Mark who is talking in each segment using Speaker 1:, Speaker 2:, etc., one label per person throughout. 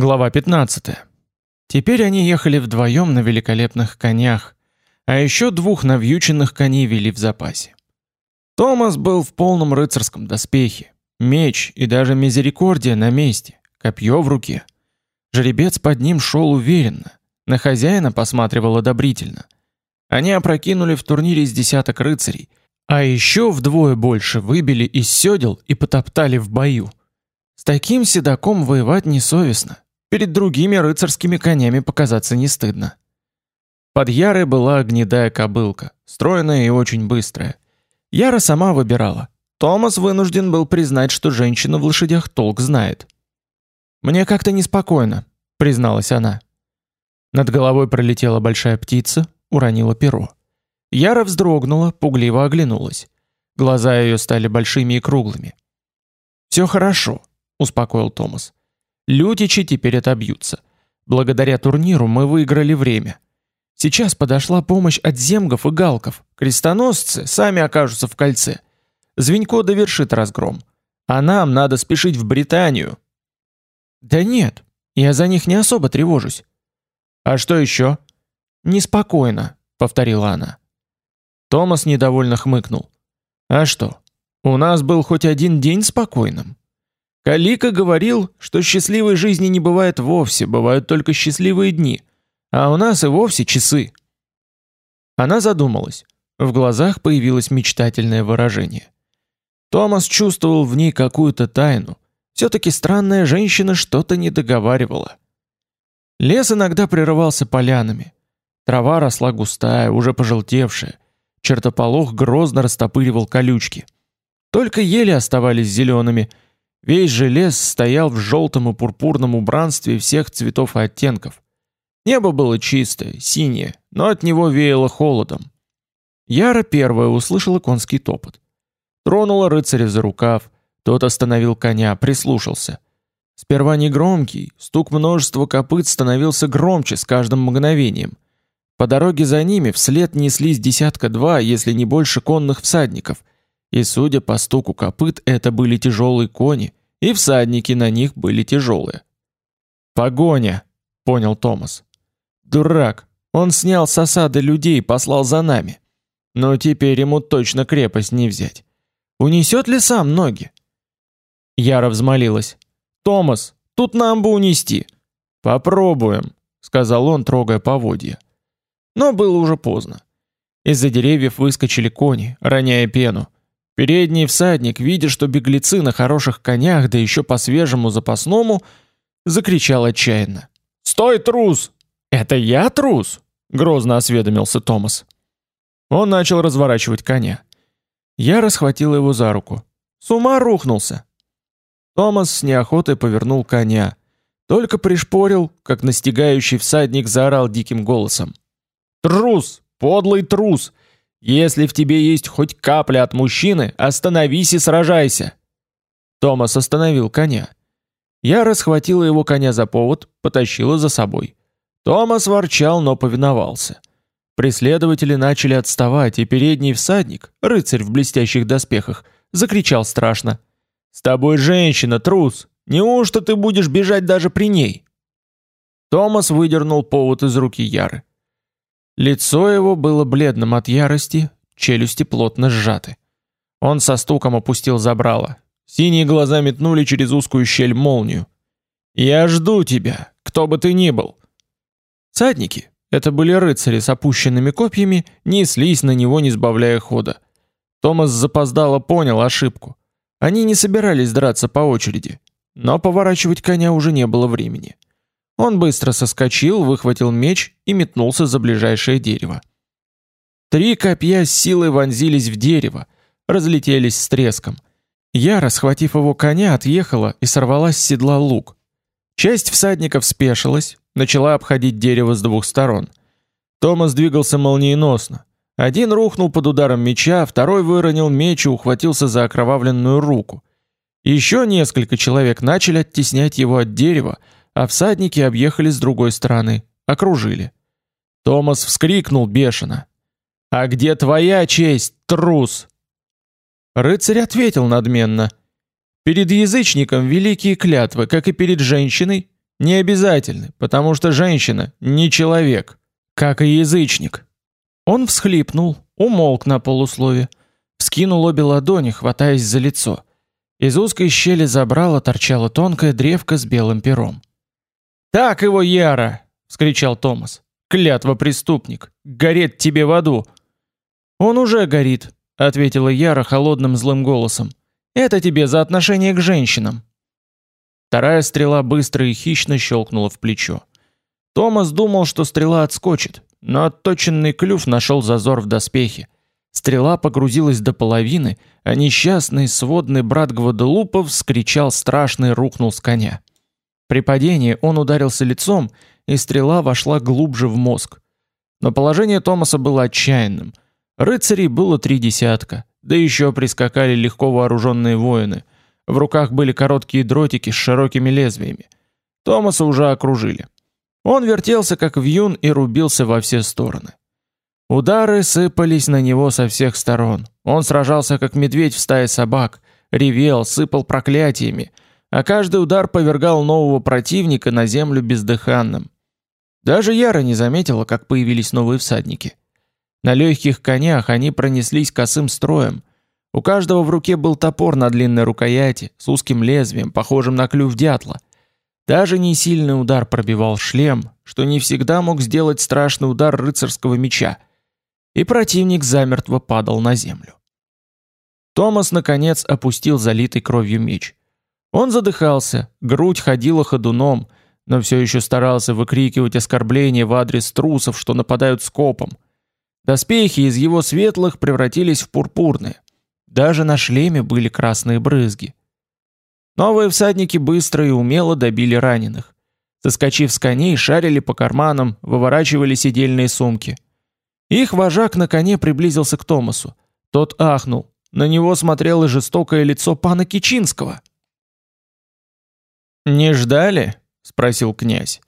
Speaker 1: Глава 15. Теперь они ехали вдвоем на великолепных конях, а еще двух навьюченных коней вели в запасе. Томас был в полном рыцарском доспехе, меч и даже мизерикордия на месте, копье в руке. Жеребец под ним шел уверенно, на хозяина посматривал одобрительно. Они опрокинули в турнире с десяток рыцарей, а еще вдвое больше выбили из седел и потоптали в бою. С таким седаком воевать несовестно. Перед другими рыцарскими конями показаться не стыдно. Под Ярой была гнедая кобылка, стройная и очень быстрая. Яра сама выбирала. Томас вынужден был признать, что женщина в лошадях толк знает. «Мне как-то неспокойно», — призналась она. Над головой пролетела большая птица, уронила перо. Яра вздрогнула, пугливо оглянулась. Глаза ее стали большими и круглыми. «Все хорошо», успокоил Томас. Лютичи теперь отобьются. Благодаря турниру мы выиграли время. Сейчас подошла помощь от земгов и галков. Крестоносцы сами окажутся в кольце. Звенько довершит разгром. А нам надо спешить в Британию. Да нет, я за них не особо тревожусь. А что еще? Неспокойно, повторила она. Томас недовольно хмыкнул. А что? У нас был хоть один день спокойным. Калика говорил, что счастливой жизни не бывает вовсе, бывают только счастливые дни, а у нас и вовсе часы. Она задумалась. В глазах появилось мечтательное выражение. Томас чувствовал в ней какую-то тайну. Все-таки странная женщина что-то не договаривала. Лес иногда прерывался полянами. Трава росла густая, уже пожелтевшая. Чертополох грозно растопыривал колючки. Только ели оставались зелеными – Весь же лес стоял в желтом и пурпурном убранстве всех цветов и оттенков. Небо было чистое, синее, но от него веяло холодом. Яра первая услышала конский топот. Тронула рыцаря за рукав, тот остановил коня, прислушался. Сперва негромкий, стук множества копыт становился громче с каждым мгновением. По дороге за ними вслед неслись десятка-два, если не больше конных всадников, и судя по стуку копыт, это были тяжелые кони, и всадники на них были тяжелые. «Погоня!» — понял Томас. «Дурак! Он снял с осады людей и послал за нами. Но теперь ему точно крепость не взять. Унесет ли сам ноги?» Яра взмолилась. «Томас, тут нам бы унести!» «Попробуем», — сказал он, трогая поводья. Но было уже поздно. Из-за деревьев выскочили кони, роняя пену. Передний всадник, видя, что беглецы на хороших конях, да еще по свежему запасному, закричал отчаянно. «Стой, трус!» «Это я трус?» — грозно осведомился Томас. Он начал разворачивать коня. Я расхватил его за руку. «С ума рухнулся!» Томас с неохотой повернул коня. Только пришпорил, как настигающий всадник заорал диким голосом. «Трус! Подлый трус! Если в тебе есть хоть капля от мужчины, остановись и сражайся. Томас остановил коня. Я расхватила его коня за повод, потащила за собой. Томас ворчал, но повиновался. Преследователи начали отставать, и передний всадник, рыцарь в блестящих доспехах, закричал страшно: "С тобой женщина, трус! Неужто ты будешь бежать даже при ней?" Томас выдернул повод из руки Яры. Лицо его было бледным от ярости, челюсти плотно сжаты. Он со стуком опустил забрало. Синие глаза метнули через узкую щель молнию. «Я жду тебя, кто бы ты ни был!» Садники, это были рыцари с опущенными копьями, неслись на него, не сбавляя хода. Томас запоздало понял ошибку. Они не собирались драться по очереди, но поворачивать коня уже не было времени. Он быстро соскочил, выхватил меч и метнулся за ближайшее дерево. Три копья с силой вонзились в дерево, разлетелись с треском. Я, расхватив его коня, отъехала и сорвала с седла лук. Часть всадников спешилась, начала обходить дерево с двух сторон. Томас двигался молниеносно. Один рухнул под ударом меча, второй выронил меч и ухватился за окровавленную руку. Еще несколько человек начали оттеснять его от дерева, а всадники объехали с другой стороны, окружили. Томас вскрикнул бешено. «А где твоя честь, трус?» Рыцарь ответил надменно. «Перед язычником великие клятвы, как и перед женщиной, Не обязательны, потому что женщина не человек, как и язычник. Он всхлипнул, умолк на полуслове, вскинул обе ладони, хватаясь за лицо. Из узкой щели забрала торчала тонкая древка с белым пером. «Так его, Яра!» — вскричал Томас. «Клятва преступник! Горит тебе в аду!» «Он уже горит», — ответила Яра холодным злым голосом. «Это тебе за отношение к женщинам». Вторая стрела быстро и хищно щелкнула в плечо. Томас думал, что стрела отскочит, но отточенный клюв нашел зазор в доспехе. Стрела погрузилась до половины, а несчастный сводный брат Гваделупов вскричал страшно и рухнул с коня. При падении он ударился лицом, и стрела вошла глубже в мозг. Но положение Томаса было отчаянным. Рыцарей было три десятка, да еще прискакали легко вооруженные воины. В руках были короткие дротики с широкими лезвиями. Томаса уже окружили. Он вертелся как вьюн и рубился во все стороны. Удары сыпались на него со всех сторон. Он сражался как медведь в стае собак, ревел, сыпал проклятиями, а каждый удар повергал нового противника на землю бездыханным. Даже Яра не заметила, как появились новые всадники. На легких конях они пронеслись косым строем. У каждого в руке был топор на длинной рукояти с узким лезвием, похожим на клюв дятла. Даже не сильный удар пробивал шлем, что не всегда мог сделать страшный удар рыцарского меча — и противник замертво падал на землю. Томас наконец опустил залитый кровью меч. Он задыхался, грудь ходила ходуном, но все еще старался выкрикивать оскорбления в адрес трусов, что нападают скопом. Доспехи из его светлых превратились в пурпурные. Даже на шлеме были красные брызги. Новые всадники быстро и умело добили раненых. Соскочив с коней, шарили по карманам, выворачивали сидельные сумки – их вожак на коне приблизился к Томасу. Тот ахнул. На него смотрело жестокое лицо пана Кичинского. «Не ждали?» — спросил князь.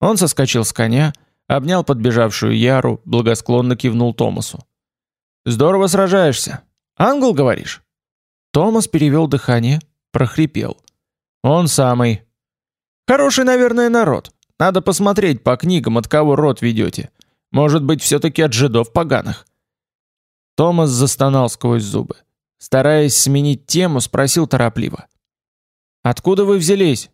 Speaker 1: Он соскочил с коня, обнял подбежавшую Яру, благосклонно кивнул Томасу. «Здорово сражаешься. Ангел, говоришь?» Томас перевел дыхание, прохрипел. «Он самый. Хороший, наверное, народ. Надо посмотреть по книгам, от кого род ведете. Может быть, все-таки от жидов поганых?» Томас застонал сквозь зубы. Стараясь сменить тему, спросил торопливо. «Откуда вы взялись?»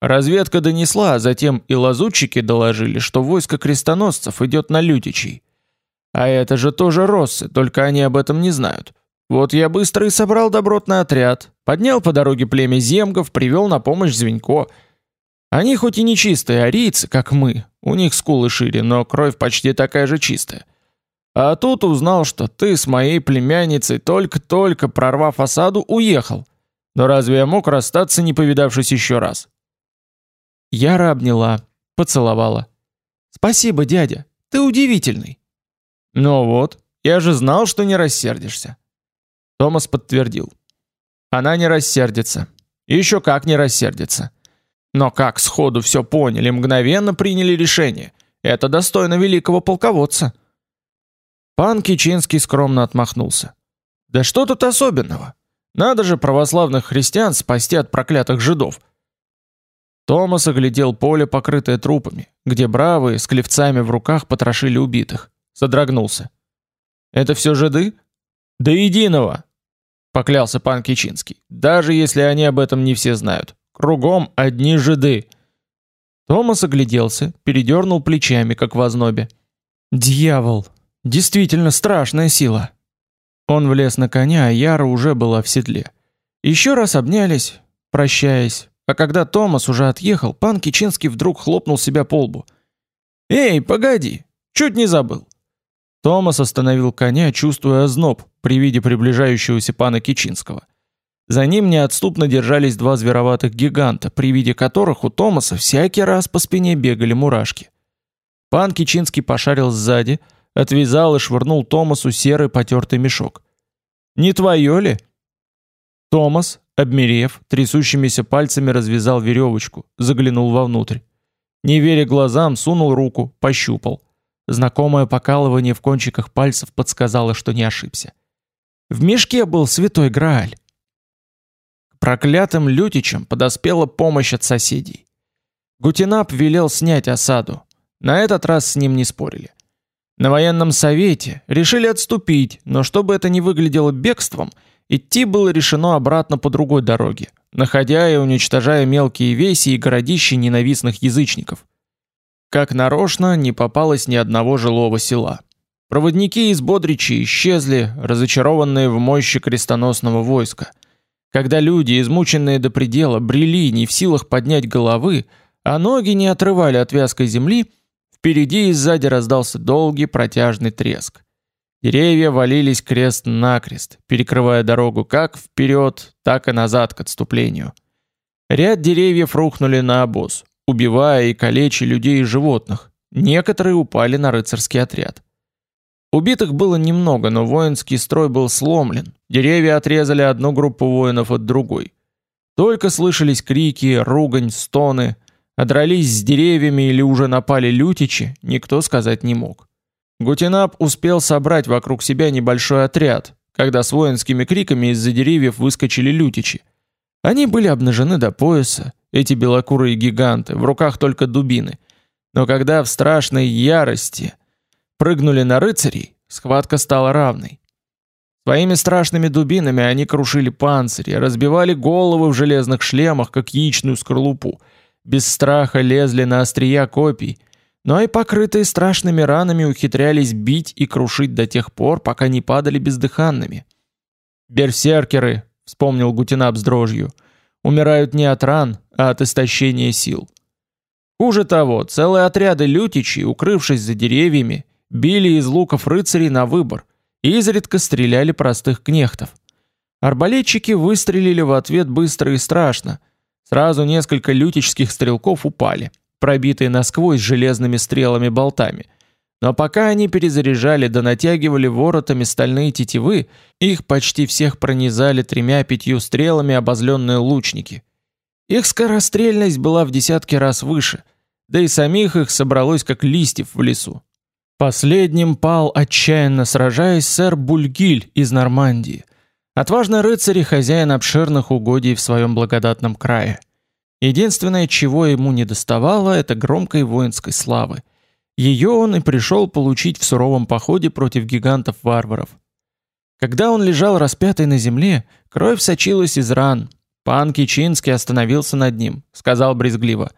Speaker 1: Разведка донесла, а затем и лазутчики доложили, что войско крестоносцев идет на Лютичей. А это же тоже россы, только они об этом не знают. Вот я быстро и собрал добротный отряд, поднял по дороге племя земгов, привел на помощь Звенько — они хоть и не чистые арийцы, как мы, у них скулы шире, но кровь почти такая же чистая. А тут узнал, что ты с моей племянницей только-только прорвав осаду уехал. Но разве я мог расстаться, не повидавшись еще раз? Яра обняла, поцеловала. Спасибо, дядя, ты удивительный. Ну вот, я же знал, что не рассердишься. Томас подтвердил. Она не рассердится. Еще как не рассердится. Но как сходу все поняли, мгновенно приняли решение. Это достойно великого полководца. Пан Кичинский скромно отмахнулся. Да что тут особенного? Надо же православных христиан спасти от проклятых жидов. Томас оглядел поле, покрытое трупами, где бравые с клевцами в руках потрошили убитых. Содрогнулся. Это все жиды? Да единого, поклялся пан Кичинский. Даже если они об этом не все знают. Кругом одни жиды. Томас огляделся, передернул плечами, как в ознобе. Дьявол! Действительно страшная сила. Он влез на коня, а Яра уже была в седле. Еще раз обнялись, прощаясь. А когда Томас уже отъехал, пан Кичинский вдруг хлопнул себя по лбу. «Эй, погоди! Чуть не забыл!» Томас остановил коня, чувствуя озноб при виде приближающегося пана Кичинского. За ним неотступно держались два звероватых гиганта, при виде которых у Томаса всякий раз по спине бегали мурашки. Пан Кичинский пошарил сзади, отвязал и швырнул Томасу серый потертый мешок. «Не твое ли?» Томас, обмерев, трясущимися пальцами развязал веревочку, заглянул вовнутрь. Не веря глазам, сунул руку, пощупал. Знакомое покалывание в кончиках пальцев подсказало, что не ошибся. В мешке был святой Грааль. Проклятым лютичам подоспела помощь от соседей. Гутинап велел снять осаду. На этот раз с ним не спорили. На военном совете решили отступить, но чтобы это не выглядело бегством, идти было решено обратно по другой дороге, находя и уничтожая мелкие веси и городища ненавистных язычников. Как нарочно не попалось ни одного жилого села. Проводники из Бодричи исчезли, разочарованные в мощи крестоносного войска. Когда люди, измученные до предела, брели не в силах поднять головы, а ноги не отрывали от вязкой земли, впереди и сзади раздался долгий протяжный треск. Деревья валились крест-накрест, перекрывая дорогу как вперед, так и назад к отступлению. Ряд деревьев рухнули на обоз, убивая и калеча людей и животных. Некоторые упали на рыцарский отряд. Убитых было немного, но воинский строй был сломлен. Деревья отрезали одну группу воинов от другой. Только слышались крики, ругань, стоны, а дрались с деревьями или уже напали лютичи, никто сказать не мог. Гутинап успел собрать вокруг себя небольшой отряд, когда с воинскими криками из-за деревьев выскочили лютичи. Они были обнажены до пояса, эти белокурые гиганты, в руках только дубины. Но когда в страшной ярости прыгнули на рыцарей, схватка стала равной. Своими страшными дубинами они крушили панцири, разбивали головы в железных шлемах, как яичную скорлупу, без страха лезли на острия копий, но и покрытые страшными ранами ухитрялись бить и крушить до тех пор, пока не падали бездыханными. «Берсеркеры», — вспомнил Гутинап с дрожью, — «умирают не от ран, а от истощения сил». Хуже того, целые отряды лютичей, укрывшись за деревьями, били из луков рыцарей на выбор и изредка стреляли простых кнехтов. Арбалетчики выстрелили в ответ быстро и страшно. Сразу несколько лютичских стрелков упали, пробитые насквозь железными стрелами-болтами. Но пока они перезаряжали да натягивали воротами стальные тетивы, их почти всех пронизали тремя-пятью стрелами обозленные лучники. Их скорострельность была в десятки раз выше, да и самих их собралось как листьев в лесу. Последним пал, отчаянно сражаясь, сэр Бульгиль из Нормандии, отважный рыцарь и хозяин обширных угодий в своем благодатном крае. Единственное, чего ему не доставало, это громкой воинской славы. Ее он и пришел получить в суровом походе против гигантов-варваров. Когда он лежал распятый на земле, кровь сочилась из ран. Пан Кичинский остановился над ним, сказал брезгливо: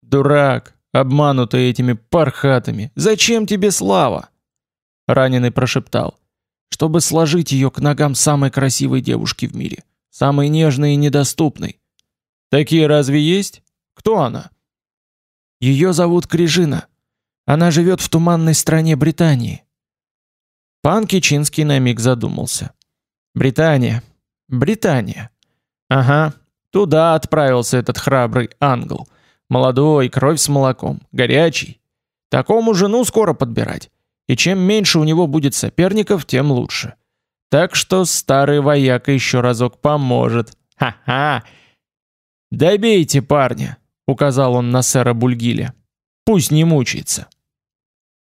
Speaker 1: "Дурак, обманутый этими пархатами. Зачем тебе слава? Раненый прошептал: "Чтобы сложить ее к ногам самой красивой девушки в мире, самой нежной и недоступной". Такие разве есть? Кто она? Ее зовут Крижина. Она живет в туманной стране Британии. Пан Кичинский на миг задумался. Британия. Британия. Ага, туда отправился этот храбрый ангел. Молодой, кровь с молоком, горячий. Такому жену скоро подбирать. И чем меньше у него будет соперников, тем лучше. Так что старый вояка еще разок поможет. Ха-ха! «Добейте парня», — указал он на сэра Бульгиля. «Пусть не мучается».